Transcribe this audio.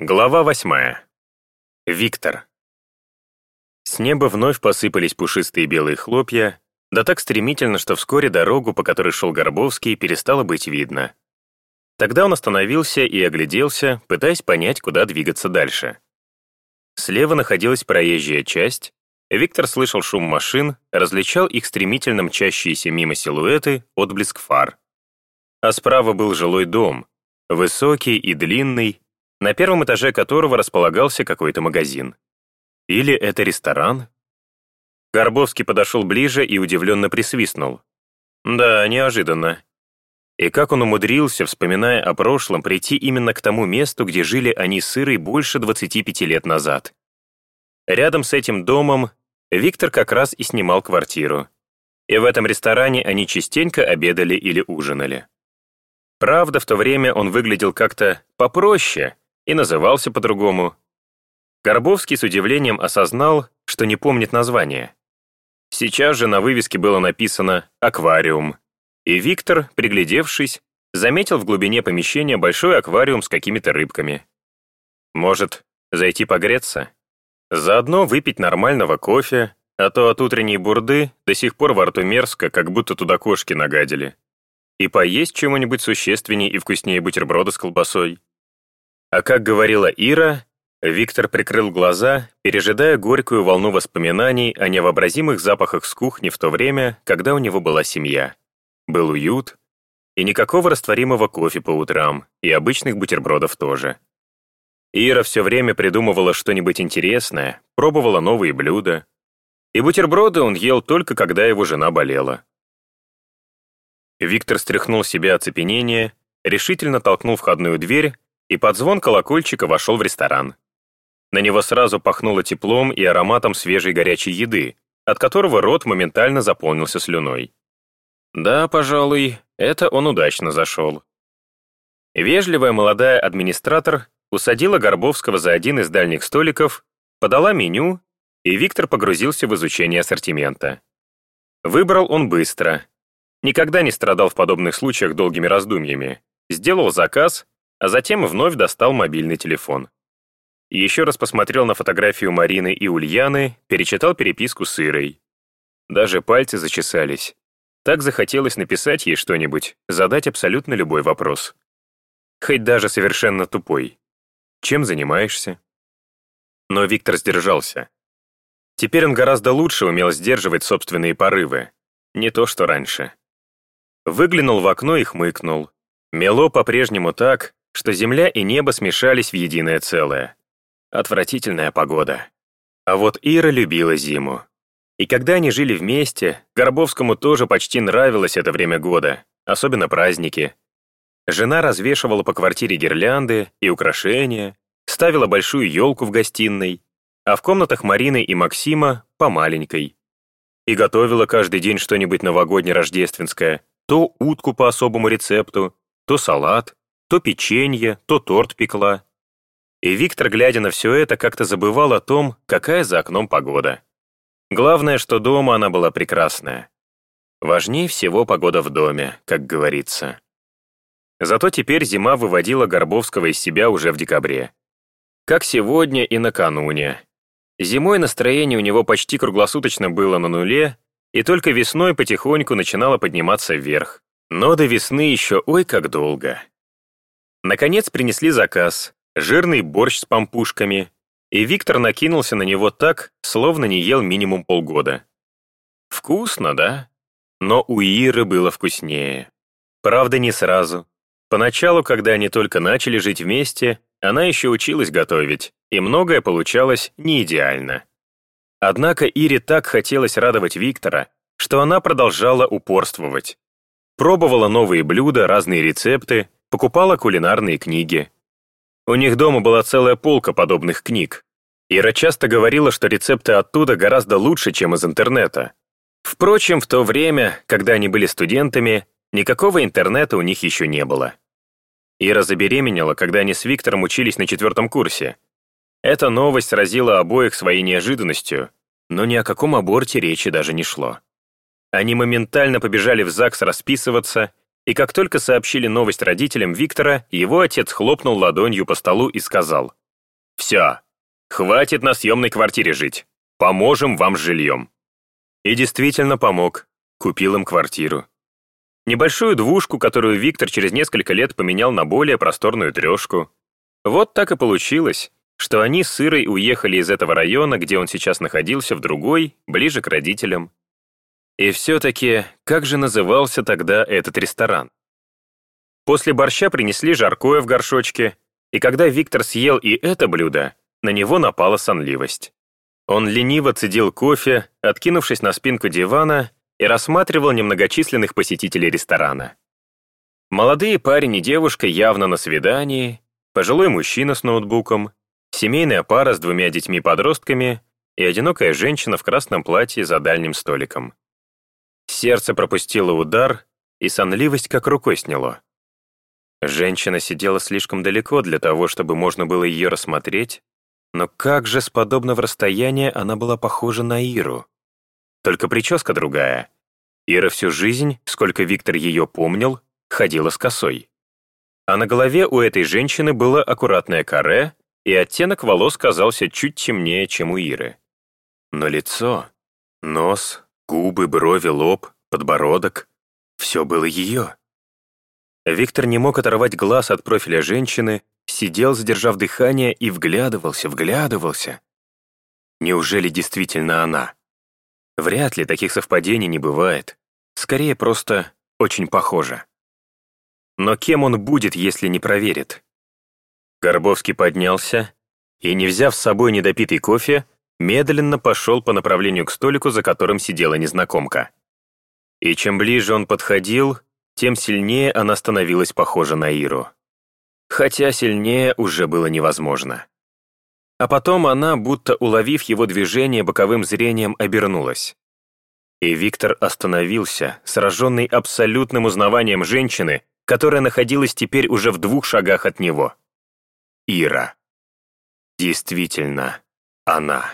Глава восьмая. Виктор. С неба вновь посыпались пушистые белые хлопья, да так стремительно, что вскоре дорогу, по которой шел Горбовский, перестало быть видно. Тогда он остановился и огляделся, пытаясь понять, куда двигаться дальше. Слева находилась проезжая часть, Виктор слышал шум машин, различал их стремительно мчащиеся мимо силуэты, отблеск фар. А справа был жилой дом, высокий и длинный, на первом этаже которого располагался какой-то магазин. Или это ресторан? Горбовский подошел ближе и удивленно присвистнул. Да, неожиданно. И как он умудрился, вспоминая о прошлом, прийти именно к тому месту, где жили они с Ирой больше 25 лет назад. Рядом с этим домом Виктор как раз и снимал квартиру. И в этом ресторане они частенько обедали или ужинали. Правда, в то время он выглядел как-то попроще, и назывался по-другому. Горбовский с удивлением осознал, что не помнит название. Сейчас же на вывеске было написано «Аквариум», и Виктор, приглядевшись, заметил в глубине помещения большой аквариум с какими-то рыбками. Может, зайти погреться? Заодно выпить нормального кофе, а то от утренней бурды до сих пор во рту мерзко, как будто туда кошки нагадили. И поесть чего-нибудь существеннее и вкуснее бутерброда с колбасой. А как говорила Ира, Виктор прикрыл глаза, пережидая горькую волну воспоминаний о невообразимых запахах с кухни в то время, когда у него была семья. Был уют, и никакого растворимого кофе по утрам, и обычных бутербродов тоже. Ира все время придумывала что-нибудь интересное, пробовала новые блюда. И бутерброды он ел только когда его жена болела. Виктор стряхнул себя оцепенение, решительно толкнул входную дверь и под звон колокольчика вошел в ресторан. На него сразу пахнуло теплом и ароматом свежей горячей еды, от которого рот моментально заполнился слюной. Да, пожалуй, это он удачно зашел. Вежливая молодая администратор усадила Горбовского за один из дальних столиков, подала меню, и Виктор погрузился в изучение ассортимента. Выбрал он быстро. Никогда не страдал в подобных случаях долгими раздумьями. Сделал заказ а затем вновь достал мобильный телефон. Еще раз посмотрел на фотографию Марины и Ульяны, перечитал переписку с Ирой. Даже пальцы зачесались. Так захотелось написать ей что-нибудь, задать абсолютно любой вопрос. Хоть даже совершенно тупой. Чем занимаешься? Но Виктор сдержался. Теперь он гораздо лучше умел сдерживать собственные порывы. Не то, что раньше. Выглянул в окно и хмыкнул. Мело по-прежнему так, что земля и небо смешались в единое целое. Отвратительная погода. А вот Ира любила зиму. И когда они жили вместе, Горбовскому тоже почти нравилось это время года, особенно праздники. Жена развешивала по квартире гирлянды и украшения, ставила большую елку в гостиной, а в комнатах Марины и Максима по маленькой. И готовила каждый день что-нибудь новогодне-рождественское, то утку по особому рецепту, то салат, то печенье, то торт пекла. И Виктор, глядя на все это, как-то забывал о том, какая за окном погода. Главное, что дома она была прекрасная. Важнее всего погода в доме, как говорится. Зато теперь зима выводила Горбовского из себя уже в декабре. Как сегодня и накануне. Зимой настроение у него почти круглосуточно было на нуле, и только весной потихоньку начинало подниматься вверх. Но до весны еще ой как долго. Наконец принесли заказ, жирный борщ с пампушками, и Виктор накинулся на него так, словно не ел минимум полгода. Вкусно, да? Но у Иры было вкуснее. Правда, не сразу. Поначалу, когда они только начали жить вместе, она еще училась готовить, и многое получалось не идеально. Однако Ире так хотелось радовать Виктора, что она продолжала упорствовать. Пробовала новые блюда, разные рецепты, покупала кулинарные книги. У них дома была целая полка подобных книг. Ира часто говорила, что рецепты оттуда гораздо лучше, чем из интернета. Впрочем, в то время, когда они были студентами, никакого интернета у них еще не было. Ира забеременела, когда они с Виктором учились на четвертом курсе. Эта новость сразила обоих своей неожиданностью, но ни о каком аборте речи даже не шло. Они моментально побежали в ЗАГС расписываться и как только сообщили новость родителям Виктора, его отец хлопнул ладонью по столу и сказал, Все, хватит на съемной квартире жить. Поможем вам с жильем». И действительно помог, купил им квартиру. Небольшую двушку, которую Виктор через несколько лет поменял на более просторную трешку. Вот так и получилось, что они с Ирой уехали из этого района, где он сейчас находился, в другой, ближе к родителям. И все-таки, как же назывался тогда этот ресторан? После борща принесли жаркое в горшочке, и когда Виктор съел и это блюдо, на него напала сонливость. Он лениво цедил кофе, откинувшись на спинку дивана, и рассматривал немногочисленных посетителей ресторана. Молодые парень и девушка явно на свидании, пожилой мужчина с ноутбуком, семейная пара с двумя детьми-подростками и одинокая женщина в красном платье за дальним столиком. Сердце пропустило удар, и сонливость как рукой сняло. Женщина сидела слишком далеко для того, чтобы можно было ее рассмотреть, но как же с подобного расстояния она была похожа на Иру. Только прическа другая. Ира всю жизнь, сколько Виктор ее помнил, ходила с косой. А на голове у этой женщины было аккуратное каре, и оттенок волос казался чуть темнее, чем у Иры. Но лицо, нос, губы, брови, лоб, подбородок — все было ее. Виктор не мог оторвать глаз от профиля женщины, сидел, задержав дыхание, и вглядывался, вглядывался. Неужели действительно она? Вряд ли таких совпадений не бывает. Скорее, просто очень похоже. Но кем он будет, если не проверит? Горбовский поднялся и, не взяв с собой недопитый кофе, медленно пошел по направлению к столику, за которым сидела незнакомка. И чем ближе он подходил, тем сильнее она становилась похожа на Иру. Хотя сильнее уже было невозможно. А потом она, будто уловив его движение боковым зрением, обернулась. И Виктор остановился, сраженный абсолютным узнаванием женщины, которая находилась теперь уже в двух шагах от него. Ира. Действительно, она.